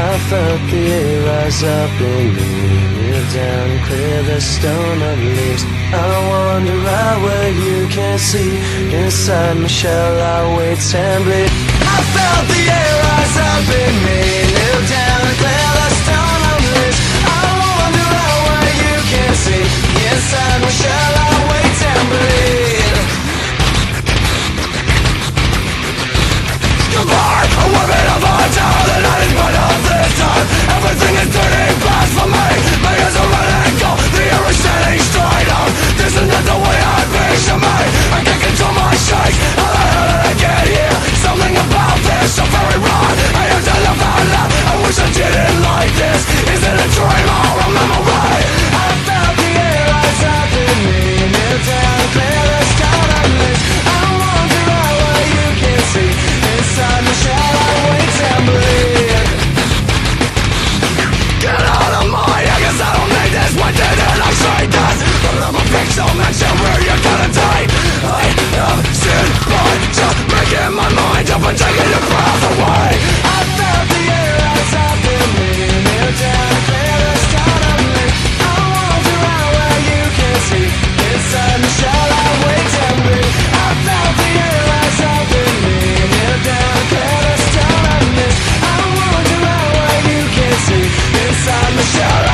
I felt the air rise up in me. Kneel down, clear the stone of leaves. I wander out where you can't see. Inside my shell, I wait and bleed. I felt the air rise up in me. shout out.